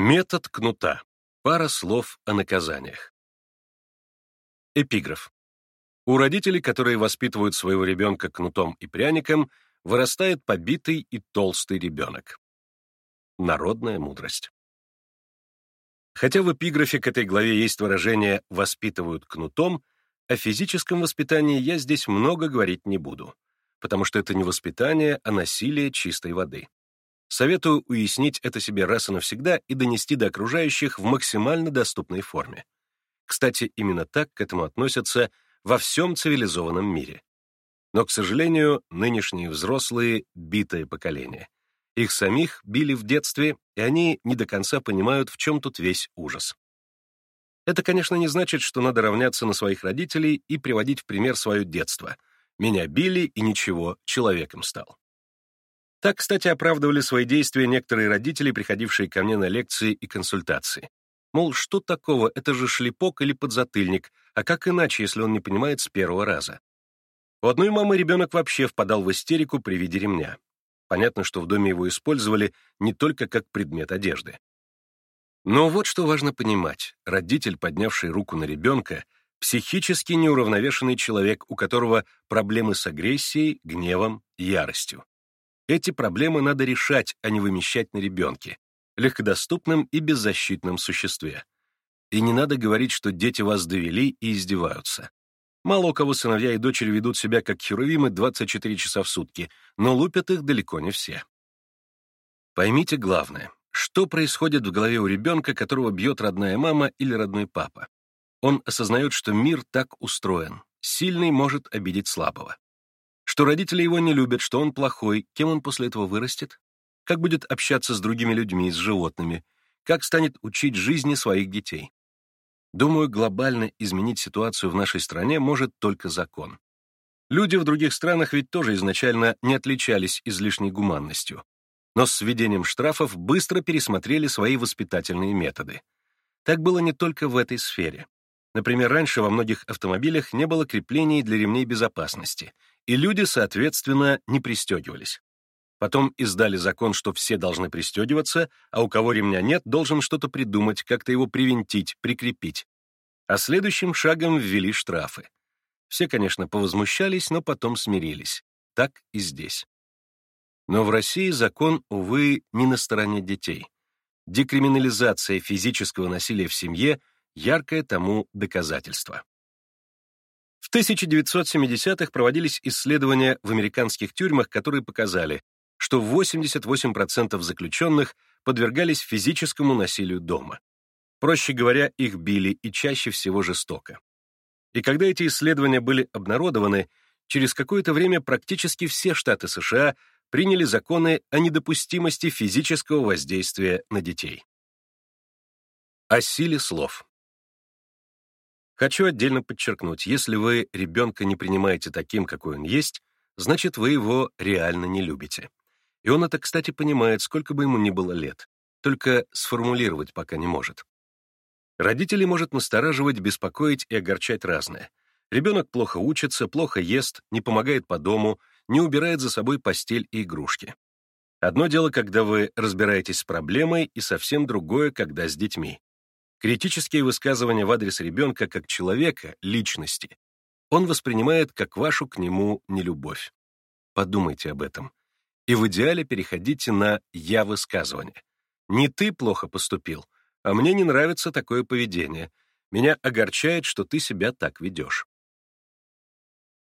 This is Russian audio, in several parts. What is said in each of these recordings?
Метод кнута. Пара слов о наказаниях. Эпиграф. У родителей, которые воспитывают своего ребенка кнутом и пряником, вырастает побитый и толстый ребенок. Народная мудрость. Хотя в эпиграфе к этой главе есть выражение «воспитывают кнутом», о физическом воспитании я здесь много говорить не буду, потому что это не воспитание, а насилие чистой воды. Советую уяснить это себе раз и навсегда и донести до окружающих в максимально доступной форме. Кстати, именно так к этому относятся во всем цивилизованном мире. Но, к сожалению, нынешние взрослые — битое поколение. Их самих били в детстве, и они не до конца понимают, в чем тут весь ужас. Это, конечно, не значит, что надо равняться на своих родителей и приводить в пример свое детство. Меня били, и ничего, человеком стал. Так, кстати, оправдывали свои действия некоторые родители, приходившие ко мне на лекции и консультации. Мол, что такого, это же шлепок или подзатыльник, а как иначе, если он не понимает с первого раза? У одной мамы ребенок вообще впадал в истерику при виде ремня. Понятно, что в доме его использовали не только как предмет одежды. Но вот что важно понимать. Родитель, поднявший руку на ребенка, психически неуравновешенный человек, у которого проблемы с агрессией, гневом, яростью. Эти проблемы надо решать, а не вымещать на ребенке, легкодоступном и беззащитном существе. И не надо говорить, что дети вас довели и издеваются. Мало у кого сыновья и дочери ведут себя как херувимы 24 часа в сутки, но лупят их далеко не все. Поймите главное, что происходит в голове у ребенка, которого бьет родная мама или родной папа. Он осознает, что мир так устроен, сильный может обидеть слабого что родители его не любят, что он плохой, кем он после этого вырастет? Как будет общаться с другими людьми, с животными? Как станет учить жизни своих детей? Думаю, глобально изменить ситуацию в нашей стране может только закон. Люди в других странах ведь тоже изначально не отличались излишней гуманностью, но с введением штрафов быстро пересмотрели свои воспитательные методы. Так было не только в этой сфере. Например, раньше во многих автомобилях не было креплений для ремней безопасности, и люди, соответственно, не пристегивались. Потом издали закон, что все должны пристегиваться, а у кого ремня нет, должен что-то придумать, как-то его привинтить, прикрепить. А следующим шагом ввели штрафы. Все, конечно, повозмущались, но потом смирились. Так и здесь. Но в России закон, увы, не на стороне детей. Декриминализация физического насилия в семье — яркое тому доказательство. В 1970-х проводились исследования в американских тюрьмах, которые показали, что 88% заключенных подвергались физическому насилию дома. Проще говоря, их били и чаще всего жестоко. И когда эти исследования были обнародованы, через какое-то время практически все штаты США приняли законы о недопустимости физического воздействия на детей. О силе слов. Хочу отдельно подчеркнуть, если вы ребенка не принимаете таким, какой он есть, значит, вы его реально не любите. И он это, кстати, понимает, сколько бы ему ни было лет, только сформулировать пока не может. Родителей может настораживать, беспокоить и огорчать разное. Ребенок плохо учится, плохо ест, не помогает по дому, не убирает за собой постель и игрушки. Одно дело, когда вы разбираетесь с проблемой, и совсем другое, когда с детьми. Критические высказывания в адрес ребенка как человека, личности, он воспринимает как вашу к нему нелюбовь. Подумайте об этом. И в идеале переходите на «я-высказывание». Не ты плохо поступил, а мне не нравится такое поведение. Меня огорчает, что ты себя так ведешь.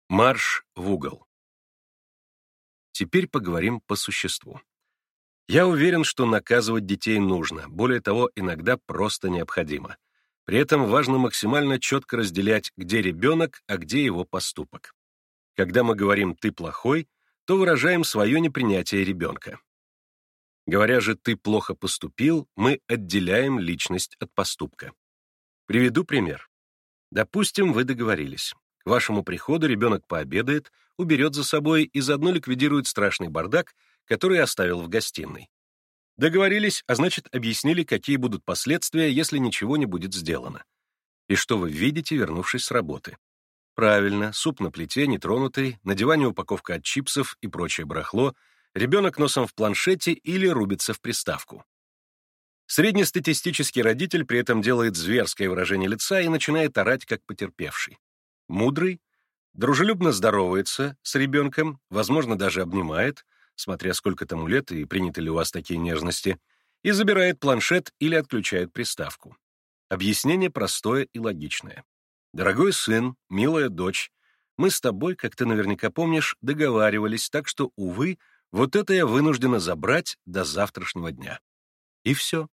Марш в угол. Теперь поговорим по существу. Я уверен, что наказывать детей нужно, более того, иногда просто необходимо. При этом важно максимально четко разделять, где ребенок, а где его поступок. Когда мы говорим «ты плохой», то выражаем свое непринятие ребенка. Говоря же «ты плохо поступил», мы отделяем личность от поступка. Приведу пример. Допустим, вы договорились. К вашему приходу ребенок пообедает, уберет за собой и заодно ликвидирует страшный бардак, который оставил в гостиной. Договорились, а значит, объяснили, какие будут последствия, если ничего не будет сделано. И что вы видите, вернувшись с работы? Правильно, суп на плите, нетронутый, на диване упаковка от чипсов и прочее барахло, ребенок носом в планшете или рубится в приставку. Среднестатистический родитель при этом делает зверское выражение лица и начинает орать, как потерпевший. Мудрый дружелюбно здоровается с ребенком, возможно, даже обнимает, смотря сколько тому лет и приняты ли у вас такие нежности, и забирает планшет или отключает приставку. Объяснение простое и логичное. «Дорогой сын, милая дочь, мы с тобой, как ты наверняка помнишь, договаривались, так что, увы, вот это я вынуждена забрать до завтрашнего дня». И все.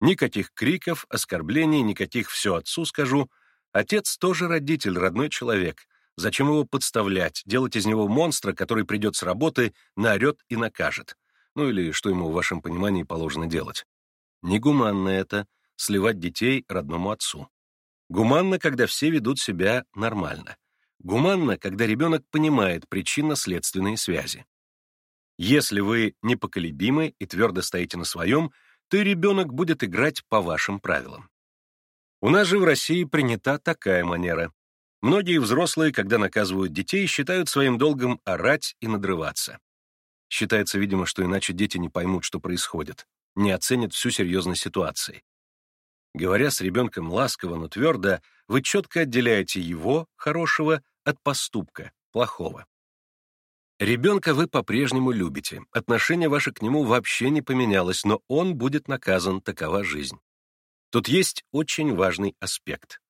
Никаких криков, оскорблений, никаких «все отцу скажу». Отец тоже родитель, родной человек. Зачем его подставлять, делать из него монстра, который придет с работы, наорет и накажет? Ну или что ему в вашем понимании положено делать? Негуманно это — сливать детей родному отцу. Гуманно, когда все ведут себя нормально. Гуманно, когда ребенок понимает причинно-следственные связи. Если вы непоколебимы и твердо стоите на своем, то и ребенок будет играть по вашим правилам. У нас же в России принята такая манера. Многие взрослые, когда наказывают детей, считают своим долгом орать и надрываться. Считается, видимо, что иначе дети не поймут, что происходит, не оценят всю серьезность ситуации. Говоря с ребенком ласково, но твердо, вы четко отделяете его, хорошего, от поступка, плохого. Ребенка вы по-прежнему любите, отношение ваше к нему вообще не поменялось, но он будет наказан, такова жизнь. Тут есть очень важный аспект.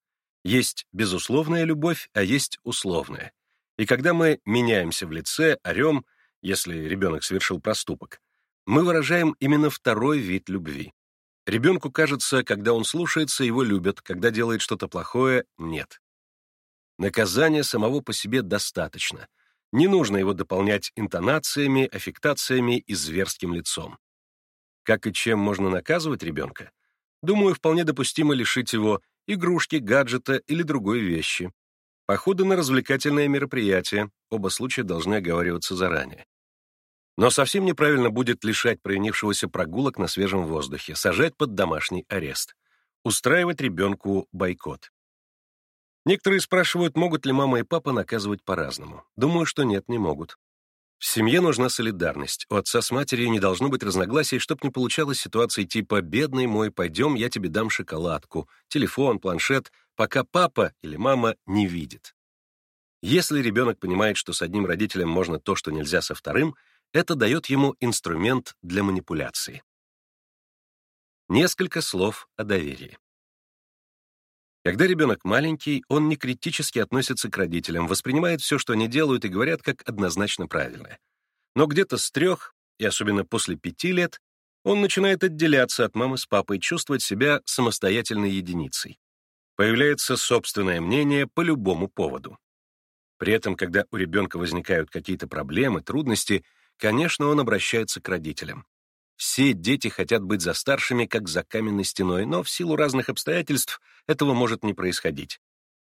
Есть безусловная любовь, а есть условная. И когда мы меняемся в лице, орем, если ребенок совершил проступок, мы выражаем именно второй вид любви. Ребенку кажется, когда он слушается, его любят, когда делает что-то плохое — нет. Наказания самого по себе достаточно — не нужно его дополнять интонациями, аффектациями и зверским лицом. Как и чем можно наказывать ребенка? Думаю, вполне допустимо лишить его игрушки, гаджета или другой вещи. Походы на развлекательное мероприятие, оба случая должны оговариваться заранее. Но совсем неправильно будет лишать провинившегося прогулок на свежем воздухе, сажать под домашний арест, устраивать ребенку бойкот. Некоторые спрашивают, могут ли мама и папа наказывать по-разному. Думаю, что нет, не могут. В семье нужна солидарность. У отца с матерью не должно быть разногласий, чтоб не получалось ситуации типа «бедный мой, пойдем, я тебе дам шоколадку», телефон, планшет, пока папа или мама не видит. Если ребенок понимает, что с одним родителем можно то, что нельзя со вторым, это дает ему инструмент для манипуляции. Несколько слов о доверии. Когда ребенок маленький, он не критически относится к родителям, воспринимает все, что они делают и говорят, как однозначно правильное. Но где-то с трех, и особенно после пяти лет, он начинает отделяться от мамы с папой, чувствовать себя самостоятельной единицей. Появляется собственное мнение по любому поводу. При этом, когда у ребенка возникают какие-то проблемы, трудности, конечно, он обращается к родителям. Все дети хотят быть за старшими, как за каменной стеной, но в силу разных обстоятельств этого может не происходить.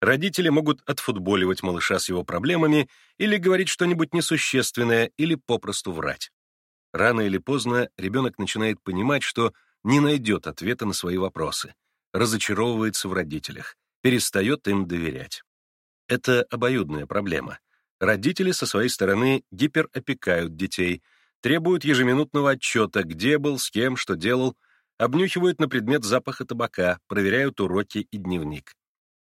Родители могут отфутболивать малыша с его проблемами или говорить что-нибудь несущественное, или попросту врать. Рано или поздно ребенок начинает понимать, что не найдет ответа на свои вопросы, разочаровывается в родителях, перестает им доверять. Это обоюдная проблема. Родители со своей стороны гиперопекают детей — требуют ежеминутного отчета, где был, с кем, что делал, обнюхивают на предмет запаха табака, проверяют уроки и дневник.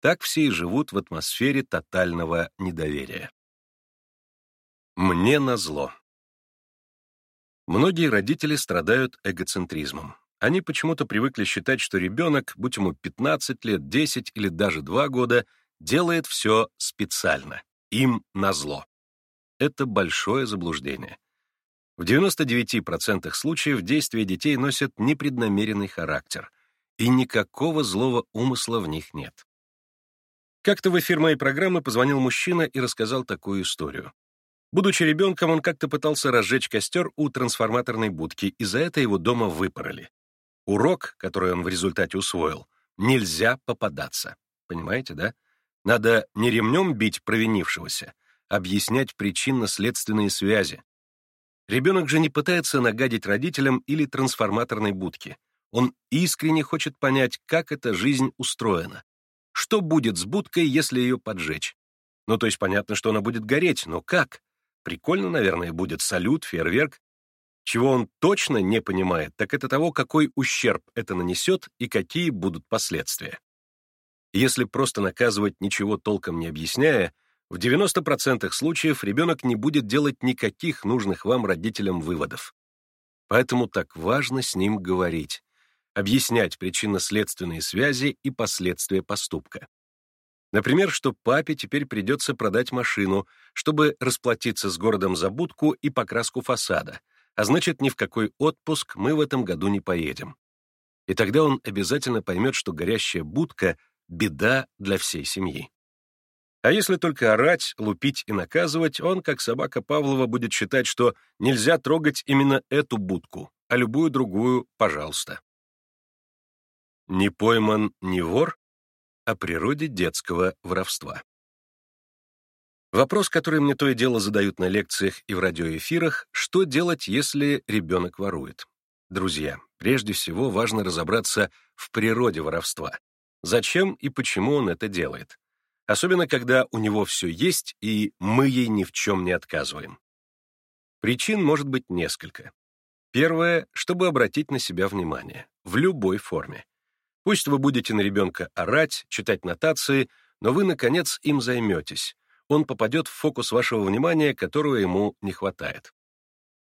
Так все и живут в атмосфере тотального недоверия. Мне назло. Многие родители страдают эгоцентризмом. Они почему-то привыкли считать, что ребенок, будь ему 15 лет, 10 или даже 2 года, делает все специально, им назло. Это большое заблуждение. В 99% случаев действия детей носят непреднамеренный характер, и никакого злого умысла в них нет. Как-то в эфир моей программы позвонил мужчина и рассказал такую историю. Будучи ребенком, он как-то пытался разжечь костер у трансформаторной будки, и за это его дома выпороли. Урок, который он в результате усвоил, нельзя попадаться. Понимаете, да? Надо не ремнем бить провинившегося, объяснять причинно-следственные связи, Ребенок же не пытается нагадить родителям или трансформаторной будке. Он искренне хочет понять, как эта жизнь устроена. Что будет с будкой, если ее поджечь? Ну, то есть понятно, что она будет гореть, но как? Прикольно, наверное, будет салют, фейерверк. Чего он точно не понимает, так это того, какой ущерб это нанесет и какие будут последствия. Если просто наказывать, ничего толком не объясняя, в 90% случаев ребенок не будет делать никаких нужных вам родителям выводов. Поэтому так важно с ним говорить, объяснять причинно-следственные связи и последствия поступка. Например, что папе теперь придется продать машину, чтобы расплатиться с городом за будку и покраску фасада, а значит, ни в какой отпуск мы в этом году не поедем. И тогда он обязательно поймет, что горящая будка — беда для всей семьи. А если только орать, лупить и наказывать, он, как собака Павлова, будет считать, что нельзя трогать именно эту будку, а любую другую — пожалуйста. Не пойман не вор о природе детского воровства. Вопрос, который мне то и дело задают на лекциях и в радиоэфирах, что делать, если ребенок ворует? Друзья, прежде всего важно разобраться в природе воровства. Зачем и почему он это делает? Особенно, когда у него все есть, и мы ей ни в чем не отказываем. Причин может быть несколько. Первое, чтобы обратить на себя внимание, в любой форме. Пусть вы будете на ребенка орать, читать нотации, но вы, наконец, им займетесь. Он попадет в фокус вашего внимания, которого ему не хватает.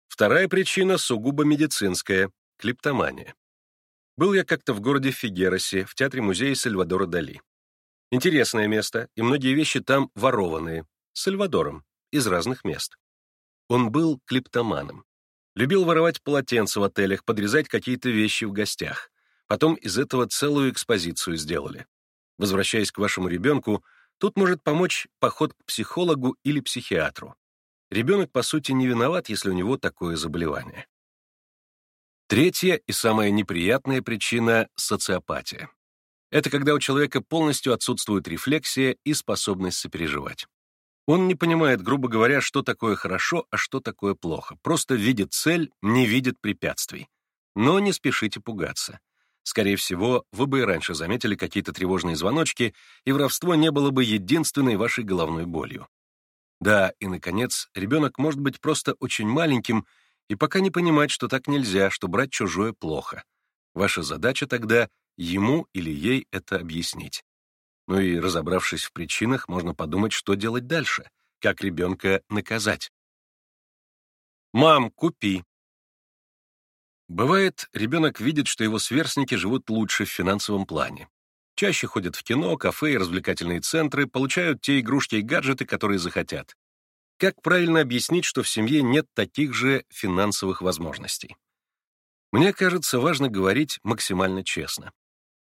Вторая причина сугубо медицинская — клептомания. Был я как-то в городе Фигеросе, в театре-музее Сальвадора Дали. Интересное место, и многие вещи там ворованные, Сальвадором, из разных мест. Он был клептоманом. Любил воровать полотенца в отелях, подрезать какие-то вещи в гостях. Потом из этого целую экспозицию сделали. Возвращаясь к вашему ребенку, тут может помочь поход к психологу или психиатру. Ребенок, по сути, не виноват, если у него такое заболевание. Третья и самая неприятная причина — социопатия. Это когда у человека полностью отсутствует рефлексия и способность сопереживать. Он не понимает, грубо говоря, что такое хорошо, а что такое плохо. Просто видит цель, не видит препятствий. Но не спешите пугаться. Скорее всего, вы бы и раньше заметили какие-то тревожные звоночки, и воровство не было бы единственной вашей головной болью. Да, и, наконец, ребенок может быть просто очень маленьким и пока не понимать, что так нельзя, что брать чужое плохо. Ваша задача тогда — ему или ей это объяснить. Ну и, разобравшись в причинах, можно подумать, что делать дальше, как ребенка наказать. «Мам, купи», Бывает, ребенок видит, что его сверстники живут лучше в финансовом плане. Чаще ходят в кино, кафе и развлекательные центры, получают те игрушки и гаджеты, которые захотят. Как правильно объяснить, что в семье нет таких же финансовых возможностей? Мне кажется, важно говорить максимально честно.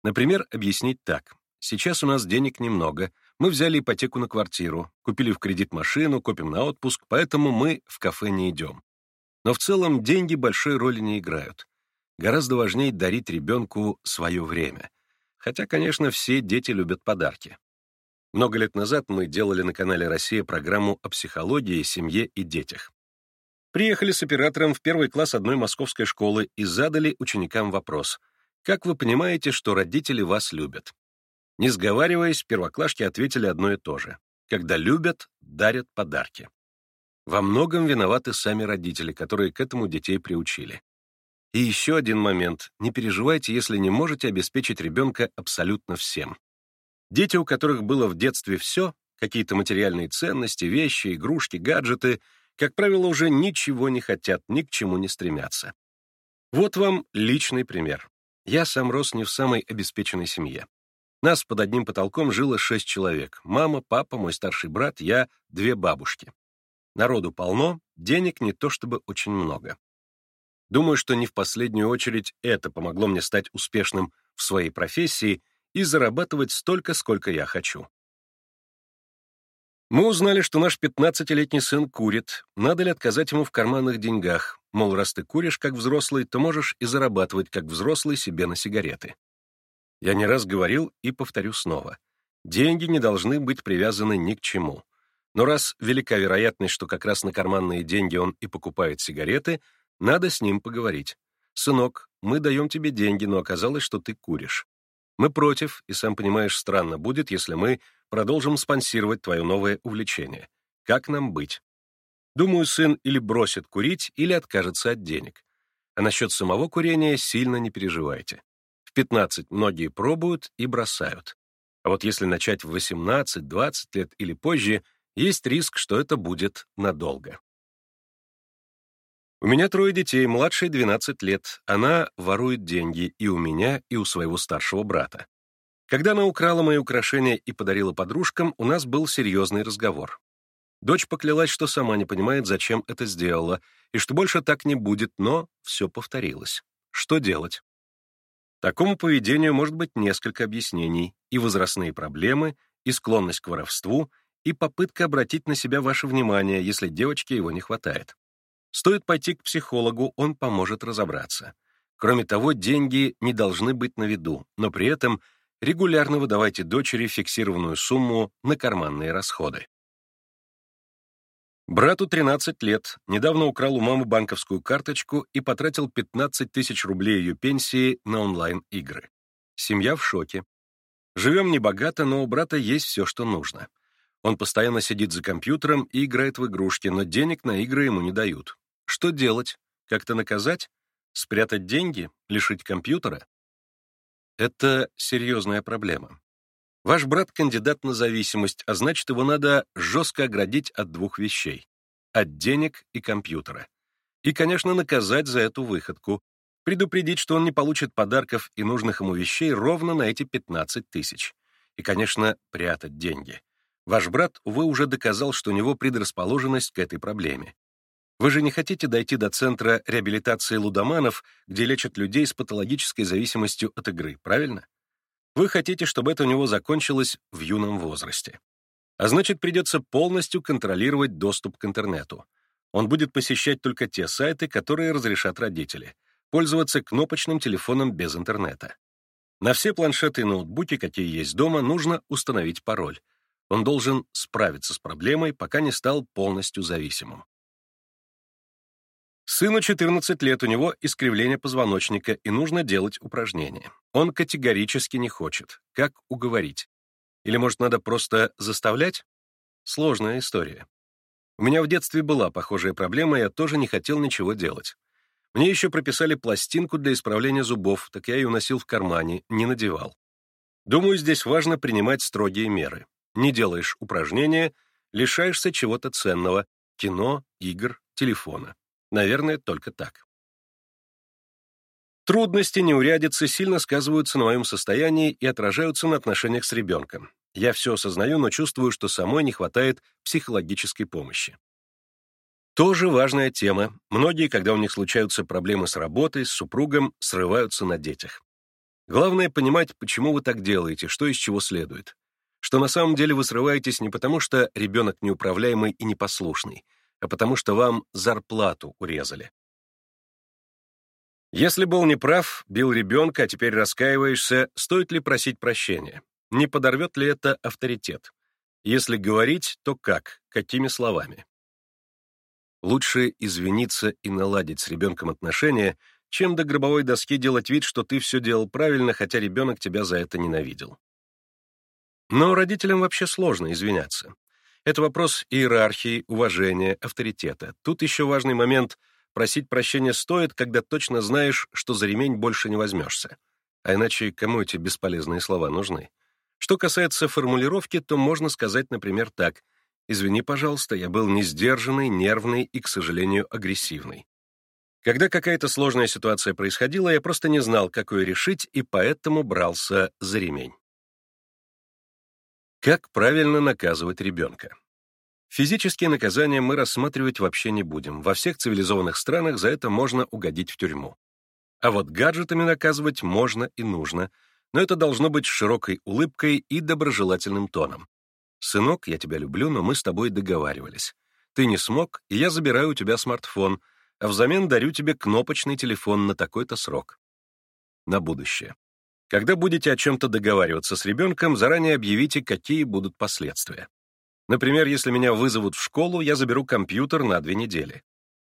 Например, объяснить так. Сейчас у нас денег немного, мы взяли ипотеку на квартиру, купили в кредит машину, копим на отпуск, поэтому мы в кафе не идем. Но в целом деньги большой роли не играют. Гораздо важнее дарить ребенку свое время. Хотя, конечно, все дети любят подарки. Много лет назад мы делали на канале «Россия» программу о психологии, семье и детях. Приехали с оператором в первый класс одной московской школы и задали ученикам вопрос. «Как вы понимаете, что родители вас любят?» Не сговариваясь, первоклашки ответили одно и то же. Когда любят, дарят подарки. Во многом виноваты сами родители, которые к этому детей приучили. И еще один момент. Не переживайте, если не можете обеспечить ребенка абсолютно всем. Дети, у которых было в детстве все, какие-то материальные ценности, вещи, игрушки, гаджеты, как правило, уже ничего не хотят, ни к чему не стремятся. Вот вам личный пример. Я сам рос не в самой обеспеченной семье. Нас под одним потолком жило шесть человек. Мама, папа, мой старший брат, я, две бабушки. Народу полно, денег не то чтобы очень много. Думаю, что не в последнюю очередь это помогло мне стать успешным в своей профессии и зарабатывать столько, сколько я хочу. Мы узнали, что наш 15-летний сын курит, надо ли отказать ему в карманных деньгах, мол, раз ты куришь как взрослый, то можешь и зарабатывать как взрослый себе на сигареты. Я не раз говорил и повторю снова. Деньги не должны быть привязаны ни к чему. Но раз велика вероятность, что как раз на карманные деньги он и покупает сигареты, надо с ним поговорить. «Сынок, мы даем тебе деньги, но оказалось, что ты куришь. Мы против, и сам понимаешь, странно будет, если мы продолжим спонсировать твое новое увлечение. Как нам быть?» Думаю, сын или бросит курить, или откажется от денег. А насчет самого курения сильно не переживайте. В 15 многие пробуют и бросают. А вот если начать в 18-20 лет или позже, есть риск, что это будет надолго. У меня трое детей, младшей 12 лет. Она ворует деньги и у меня, и у своего старшего брата. Когда она украла мои украшения и подарила подружкам, у нас был серьезный разговор. Дочь поклялась, что сама не понимает, зачем это сделала, и что больше так не будет, но все повторилось. Что делать? Такому поведению может быть несколько объяснений, и возрастные проблемы, и склонность к воровству, и попытка обратить на себя ваше внимание, если девочке его не хватает. Стоит пойти к психологу, он поможет разобраться. Кроме того, деньги не должны быть на виду, но при этом регулярно выдавайте дочери фиксированную сумму на карманные расходы. Брату 13 лет, недавно украл у мамы банковскую карточку и потратил 15 тысяч рублей ее пенсии на онлайн-игры. Семья в шоке. Живем небогато, но у брата есть все, что нужно. Он постоянно сидит за компьютером и играет в игрушки, но денег на игры ему не дают. Что делать? Как-то наказать? Спрятать деньги? Лишить компьютера? Это серьезная проблема. Ваш брат кандидат на зависимость, а значит, его надо жестко оградить от двух вещей — от денег и компьютера. И, конечно, наказать за эту выходку, предупредить, что он не получит подарков и нужных ему вещей ровно на эти 15 тысяч. И, конечно, прятать деньги. Ваш брат, увы, уже доказал, что у него предрасположенность к этой проблеме. Вы же не хотите дойти до центра реабилитации лудоманов, где лечат людей с патологической зависимостью от игры, правильно? Вы хотите, чтобы это у него закончилось в юном возрасте. А значит, придется полностью контролировать доступ к интернету. Он будет посещать только те сайты, которые разрешат родители, пользоваться кнопочным телефоном без интернета. На все планшеты и ноутбуки, какие есть дома, нужно установить пароль. Он должен справиться с проблемой, пока не стал полностью зависимым. Сыну 14 лет, у него искривление позвоночника, и нужно делать упражнения. Он категорически не хочет. Как уговорить? Или, может, надо просто заставлять? Сложная история. У меня в детстве была похожая проблема, я тоже не хотел ничего делать. Мне еще прописали пластинку для исправления зубов, так я ее носил в кармане, не надевал. Думаю, здесь важно принимать строгие меры. Не делаешь упражнения, лишаешься чего-то ценного — кино, игр, телефона. Наверное, только так. Трудности, неурядицы сильно сказываются на моем состоянии и отражаются на отношениях с ребенком. Я все осознаю, но чувствую, что самой не хватает психологической помощи. Тоже важная тема. Многие, когда у них случаются проблемы с работой, с супругом, срываются на детях. Главное понимать, почему вы так делаете, что из чего следует. Что на самом деле вы срываетесь не потому, что ребенок неуправляемый и непослушный, а потому что вам зарплату урезали. Если был неправ, бил ребенка, а теперь раскаиваешься, стоит ли просить прощения? Не подорвет ли это авторитет? Если говорить, то как, какими словами? Лучше извиниться и наладить с ребенком отношения, чем до гробовой доски делать вид, что ты все делал правильно, хотя ребенок тебя за это ненавидел. Но родителям вообще сложно извиняться. Это вопрос иерархии, уважения, авторитета. Тут еще важный момент — просить прощения стоит, когда точно знаешь, что за ремень больше не возьмешься. А иначе кому эти бесполезные слова нужны? Что касается формулировки, то можно сказать, например, так. «Извини, пожалуйста, я был несдержанный, нервный и, к сожалению, агрессивный. Когда какая-то сложная ситуация происходила, я просто не знал, как ее решить, и поэтому брался за ремень. Как правильно наказывать ребенка? Физические наказания мы рассматривать вообще не будем. Во всех цивилизованных странах за это можно угодить в тюрьму. А вот гаджетами наказывать можно и нужно, но это должно быть с широкой улыбкой и доброжелательным тоном. «Сынок, я тебя люблю, но мы с тобой договаривались. Ты не смог, и я забираю у тебя смартфон, а взамен дарю тебе кнопочный телефон на такой-то срок». На будущее. Когда будете о чем-то договариваться с ребенком, заранее объявите, какие будут последствия. Например, если меня вызовут в школу, я заберу компьютер на две недели.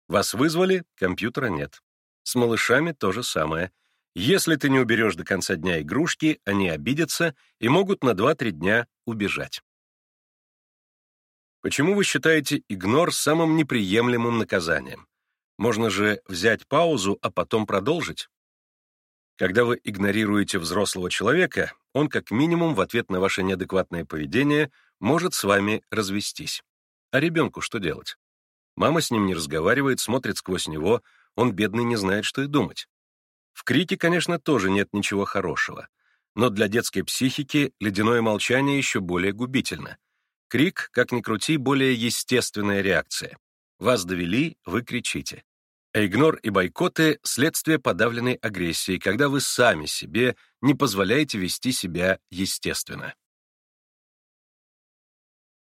Вас вызвали, компьютера нет. С малышами то же самое. Если ты не уберешь до конца дня игрушки, они обидятся и могут на 2-3 дня убежать. Почему вы считаете игнор самым неприемлемым наказанием? Можно же взять паузу, а потом продолжить? Когда вы игнорируете взрослого человека, он как минимум в ответ на ваше неадекватное поведение может с вами развестись. А ребенку что делать? Мама с ним не разговаривает, смотрит сквозь него, он, бедный, не знает, что и думать. В крике, конечно, тоже нет ничего хорошего. Но для детской психики ледяное молчание еще более губительно. Крик, как ни крути, более естественная реакция. Вас довели, вы кричите. Игнор и бойкоты — следствие подавленной агрессии, когда вы сами себе не позволяете вести себя естественно.